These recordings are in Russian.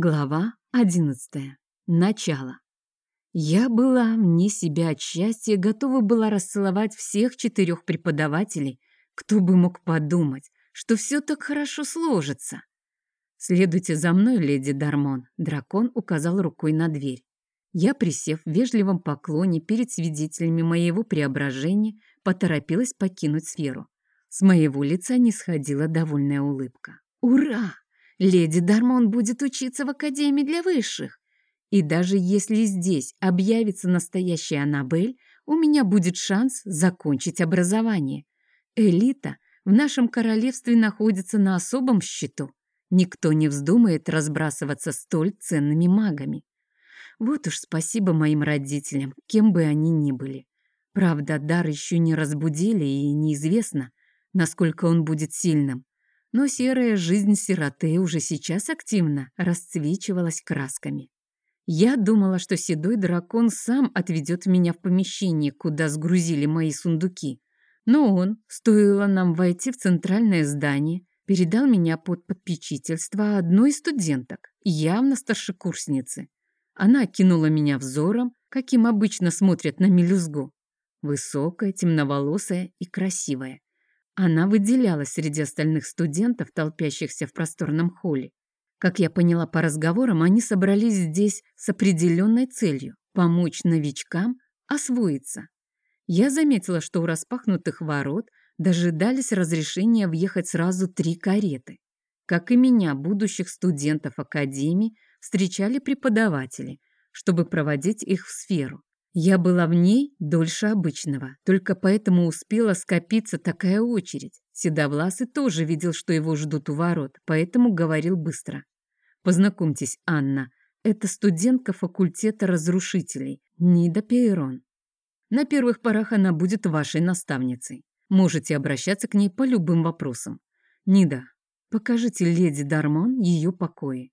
Глава одиннадцатая. Начало. Я была вне себя от счастья, готова была расцеловать всех четырех преподавателей. Кто бы мог подумать, что все так хорошо сложится. «Следуйте за мной, леди Дармон», — дракон указал рукой на дверь. Я, присев в вежливом поклоне перед свидетелями моего преображения, поторопилась покинуть сферу. С моего лица не сходила довольная улыбка. «Ура!» Леди Дармон будет учиться в Академии для высших. И даже если здесь объявится настоящая Аннабель, у меня будет шанс закончить образование. Элита в нашем королевстве находится на особом счету. Никто не вздумает разбрасываться столь ценными магами. Вот уж спасибо моим родителям, кем бы они ни были. Правда, дар еще не разбудили, и неизвестно, насколько он будет сильным но серая жизнь сироты уже сейчас активно расцвечивалась красками. Я думала, что седой дракон сам отведет меня в помещение, куда сгрузили мои сундуки. Но он, стоило нам войти в центральное здание, передал меня под попечительство одной из студенток, явно старшекурсницы. Она кинула меня взором, каким обычно смотрят на мелюзгу. Высокая, темноволосая и красивая. Она выделялась среди остальных студентов, толпящихся в просторном холле. Как я поняла по разговорам, они собрались здесь с определенной целью – помочь новичкам освоиться. Я заметила, что у распахнутых ворот дожидались разрешения въехать сразу три кареты. Как и меня, будущих студентов Академии, встречали преподаватели, чтобы проводить их в сферу. Я была в ней дольше обычного, только поэтому успела скопиться такая очередь. Седовласый тоже видел, что его ждут у ворот, поэтому говорил быстро. «Познакомьтесь, Анна, это студентка факультета разрушителей, Нида Пейрон. На первых порах она будет вашей наставницей. Можете обращаться к ней по любым вопросам. Нида, покажите леди Дармон ее покои».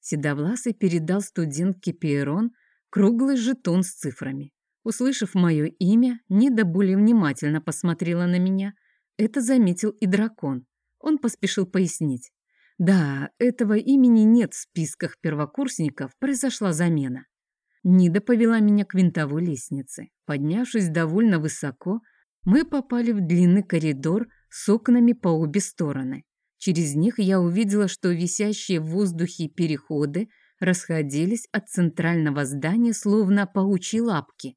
Седовласый передал студентке Пейрон круглый жетон с цифрами. Услышав мое имя, Нида более внимательно посмотрела на меня. Это заметил и дракон. Он поспешил пояснить. Да, этого имени нет в списках первокурсников, произошла замена. Нида повела меня к винтовой лестнице. Поднявшись довольно высоко, мы попали в длинный коридор с окнами по обе стороны. Через них я увидела, что висящие в воздухе переходы расходились от центрального здания словно паучьи лапки.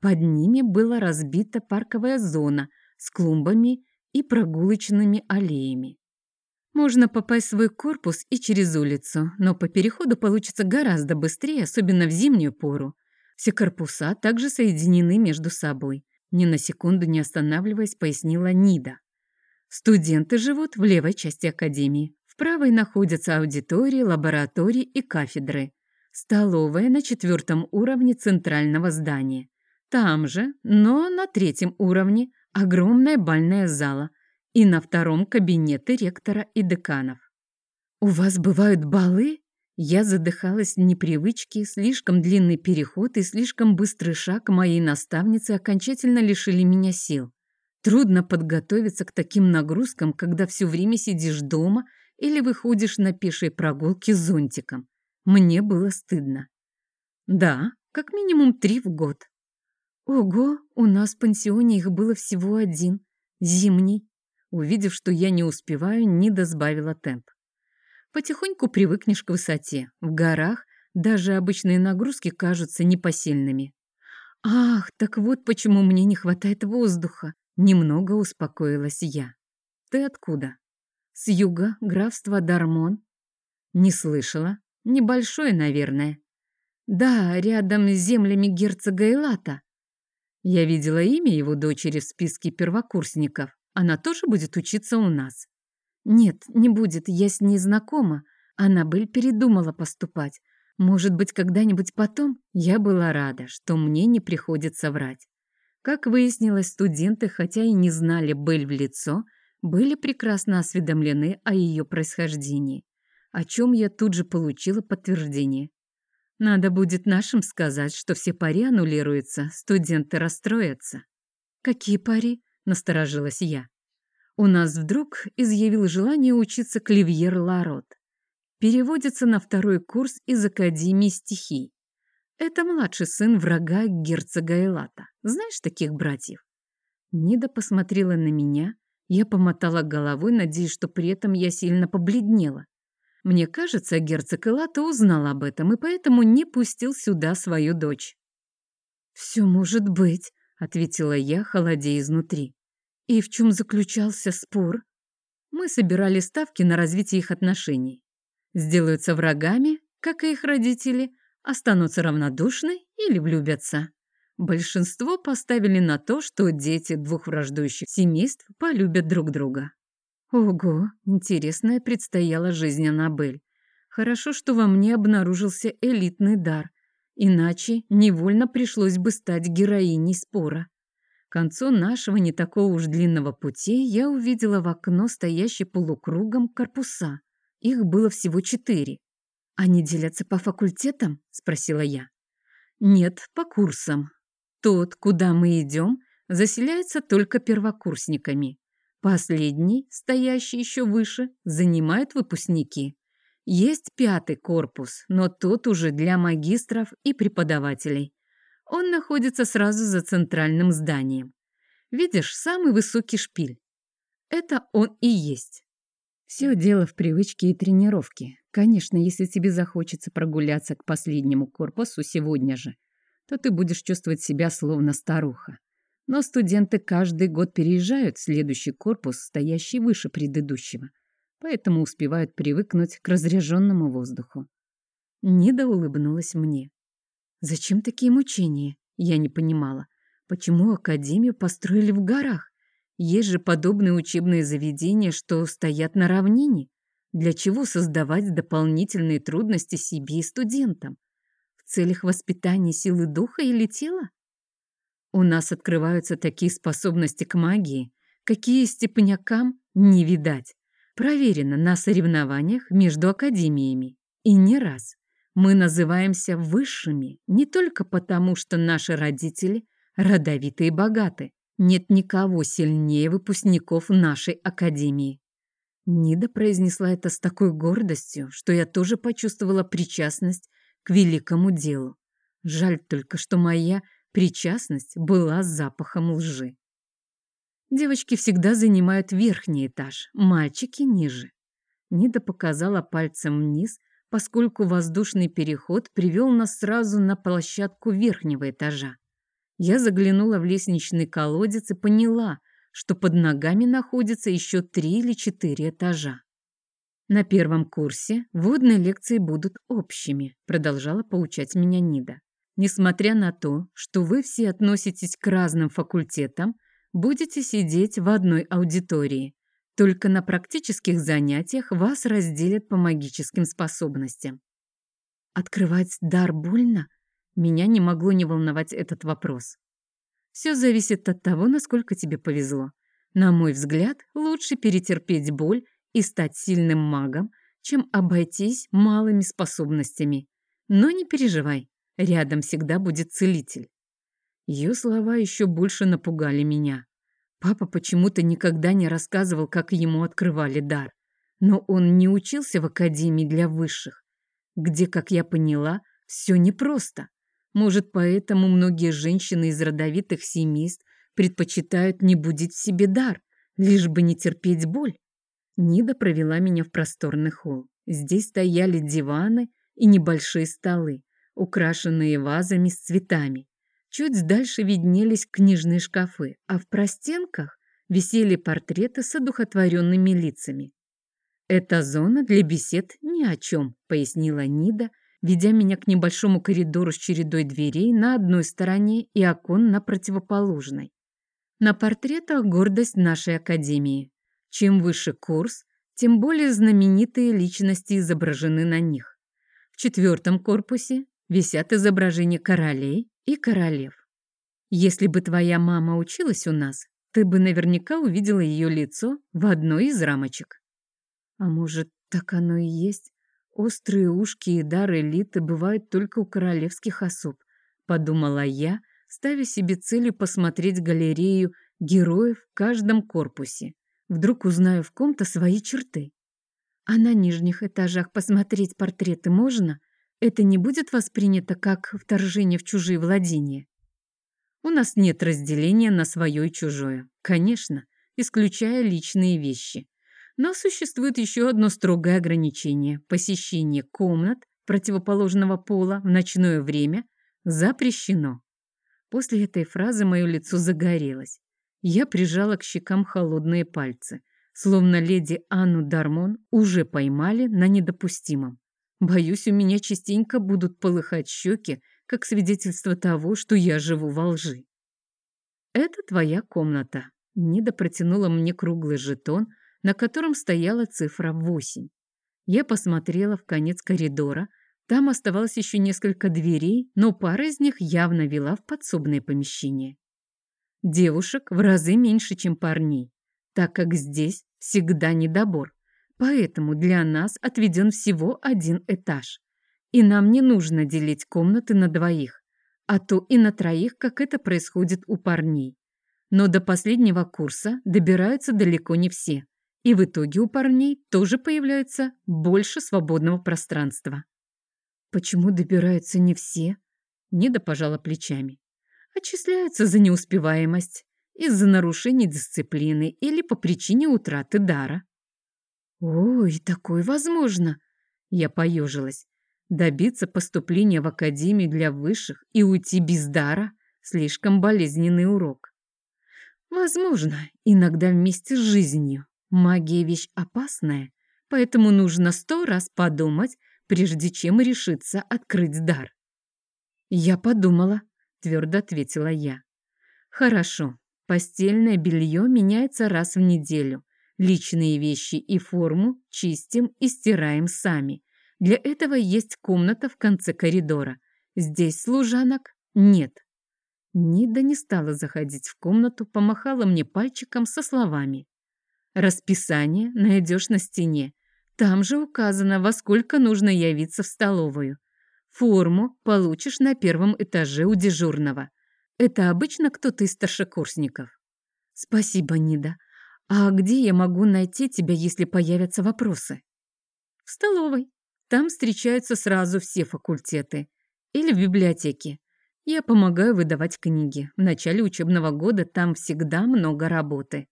Под ними была разбита парковая зона с клумбами и прогулочными аллеями. Можно попасть в свой корпус и через улицу, но по переходу получится гораздо быстрее, особенно в зимнюю пору. Все корпуса также соединены между собой. Ни на секунду не останавливаясь, пояснила Нида. Студенты живут в левой части академии, правой находятся аудитории, лаборатории и кафедры. Столовая на четвертом уровне центрального здания. Там же, но на третьем уровне, огромная бальная зала. И на втором кабинеты ректора и деканов. «У вас бывают балы?» Я задыхалась в непривычке, слишком длинный переход и слишком быстрый шаг моей наставницы окончательно лишили меня сил. Трудно подготовиться к таким нагрузкам, когда все время сидишь дома или выходишь на пешие прогулки с зонтиком. Мне было стыдно. Да, как минимум три в год. Ого, у нас в пансионе их было всего один, зимний. Увидев, что я не успеваю, Нида сбавила темп. Потихоньку привыкнешь к высоте. В горах даже обычные нагрузки кажутся непосильными. Ах, так вот почему мне не хватает воздуха. Немного успокоилась я. Ты откуда? С юга, графства Дармон. Не слышала. Небольшое, наверное. Да, рядом с землями герцога Элата. Я видела имя его дочери в списке первокурсников. Она тоже будет учиться у нас. Нет, не будет, я с ней знакома. Аннабель передумала поступать. Может быть, когда-нибудь потом? Я была рада, что мне не приходится врать. Как выяснилось, студенты, хотя и не знали Бель в лицо, были прекрасно осведомлены о ее происхождении, о чем я тут же получила подтверждение. Надо будет нашим сказать, что все пари аннулируются, студенты расстроятся. Какие пари? Насторожилась я. У нас вдруг изъявил желание учиться Кливьер Ларот. переводится на второй курс из Академии стихий. Это младший сын врага герцога Элата. Знаешь таких братьев? Нида посмотрела на меня, я помотала головой, надеясь, что при этом я сильно побледнела. Мне кажется, герцог Элата узнал об этом и поэтому не пустил сюда свою дочь. «Все может быть», — ответила я, холодея изнутри. «И в чем заключался спор?» Мы собирали ставки на развитие их отношений. Сделаются врагами, как и их родители, останутся равнодушны или влюбятся. Большинство поставили на то, что дети двух враждующих семейств полюбят друг друга. Ого, интересная предстояла жизнь Аннабель. Хорошо, что во мне обнаружился элитный дар, иначе невольно пришлось бы стать героиней спора. К концу нашего не такого уж длинного пути я увидела в окно стоящий полукругом корпуса. Их было всего четыре. «Они делятся по факультетам?» – спросила я. «Нет, по курсам. Тот, куда мы идем, заселяется только первокурсниками. Последний, стоящий еще выше, занимают выпускники. Есть пятый корпус, но тот уже для магистров и преподавателей. Он находится сразу за центральным зданием. Видишь, самый высокий шпиль. Это он и есть. Все дело в привычке и тренировке. Конечно, если тебе захочется прогуляться к последнему корпусу сегодня же, то ты будешь чувствовать себя словно старуха. Но студенты каждый год переезжают в следующий корпус, стоящий выше предыдущего, поэтому успевают привыкнуть к разряженному воздуху. Нида улыбнулась мне. Зачем такие мучения? Я не понимала. Почему академию построили в горах? Есть же подобные учебные заведения, что стоят на равнине. Для чего создавать дополнительные трудности себе и студентам? Целях воспитания силы духа или тела? У нас открываются такие способности к магии, какие степнякам не видать. Проверено на соревнованиях между академиями. И не раз. Мы называемся высшими не только потому, что наши родители родовиты и богаты. Нет никого сильнее выпускников нашей академии. Нида произнесла это с такой гордостью, что я тоже почувствовала причастность к великому делу. Жаль только, что моя Причастность была запахом лжи. Девочки всегда занимают верхний этаж, мальчики ниже. Нида показала пальцем вниз, поскольку воздушный переход привел нас сразу на площадку верхнего этажа. Я заглянула в лестничный колодец и поняла, что под ногами находится еще три или четыре этажа. На первом курсе водные лекции будут общими, продолжала поучать меня Нида. Несмотря на то, что вы все относитесь к разным факультетам, будете сидеть в одной аудитории. Только на практических занятиях вас разделят по магическим способностям. Открывать дар больно? Меня не могло не волновать этот вопрос. Все зависит от того, насколько тебе повезло. На мой взгляд, лучше перетерпеть боль и стать сильным магом, чем обойтись малыми способностями. Но не переживай, Рядом всегда будет целитель. Ее слова еще больше напугали меня. Папа почему-то никогда не рассказывал, как ему открывали дар. Но он не учился в академии для высших, где, как я поняла, все непросто. Может, поэтому многие женщины из родовитых семейств предпочитают не будить в себе дар, лишь бы не терпеть боль. Нида провела меня в просторный холл. Здесь стояли диваны и небольшие столы украшенные вазами с цветами. Чуть дальше виднелись книжные шкафы, а в простенках висели портреты с одухотворенными лицами. «Это зона для бесед ни о чем», — пояснила Нида, ведя меня к небольшому коридору с чередой дверей на одной стороне и окон на противоположной. На портретах гордость нашей академии. Чем выше курс, тем более знаменитые личности изображены на них. В четвертом корпусе висят изображения королей и королев. Если бы твоя мама училась у нас, ты бы наверняка увидела ее лицо в одной из рамочек. А может, так оно и есть? Острые ушки и дар элиты бывают только у королевских особ, подумала я, ставя себе целью посмотреть галерею героев в каждом корпусе. Вдруг узнаю в ком-то свои черты. А на нижних этажах посмотреть портреты можно? Это не будет воспринято как вторжение в чужие владения? У нас нет разделения на свое и чужое. Конечно, исключая личные вещи. Но существует еще одно строгое ограничение. Посещение комнат противоположного пола в ночное время запрещено. После этой фразы мое лицо загорелось. Я прижала к щекам холодные пальцы, словно леди Анну Дармон уже поймали на недопустимом. Боюсь, у меня частенько будут полыхать щеки, как свидетельство того, что я живу во лжи. «Это твоя комната», — Нида протянула мне круглый жетон, на котором стояла цифра 8. Я посмотрела в конец коридора. Там оставалось еще несколько дверей, но пара из них явно вела в подсобное помещение. Девушек в разы меньше, чем парней, так как здесь всегда недобор. Поэтому для нас отведен всего один этаж. И нам не нужно делить комнаты на двоих, а то и на троих, как это происходит у парней. Но до последнего курса добираются далеко не все. И в итоге у парней тоже появляется больше свободного пространства. Почему добираются не все? Неда пожала плечами. Отчисляются за неуспеваемость, из-за нарушения дисциплины или по причине утраты дара. «Ой, такое возможно!» Я поежилась. Добиться поступления в академию для высших и уйти без дара – слишком болезненный урок. Возможно, иногда вместе с жизнью. Магия – вещь опасная, поэтому нужно сто раз подумать, прежде чем решиться открыть дар. «Я подумала», – твердо ответила я. «Хорошо, постельное белье меняется раз в неделю. Личные вещи и форму чистим и стираем сами. Для этого есть комната в конце коридора. Здесь служанок нет. Нида не стала заходить в комнату, помахала мне пальчиком со словами. «Расписание найдешь на стене. Там же указано, во сколько нужно явиться в столовую. Форму получишь на первом этаже у дежурного. Это обычно кто-то из старшекурсников». «Спасибо, Нида. «А где я могу найти тебя, если появятся вопросы?» «В столовой. Там встречаются сразу все факультеты. Или в библиотеке. Я помогаю выдавать книги. В начале учебного года там всегда много работы».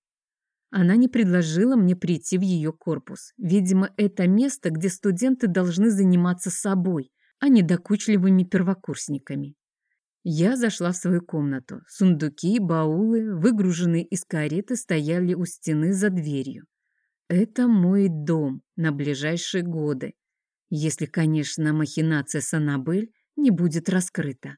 Она не предложила мне прийти в ее корпус. Видимо, это место, где студенты должны заниматься собой, а не докучливыми первокурсниками. Я зашла в свою комнату. Сундуки, баулы, выгруженные из кареты, стояли у стены за дверью. Это мой дом на ближайшие годы, если, конечно, махинация с не будет раскрыта.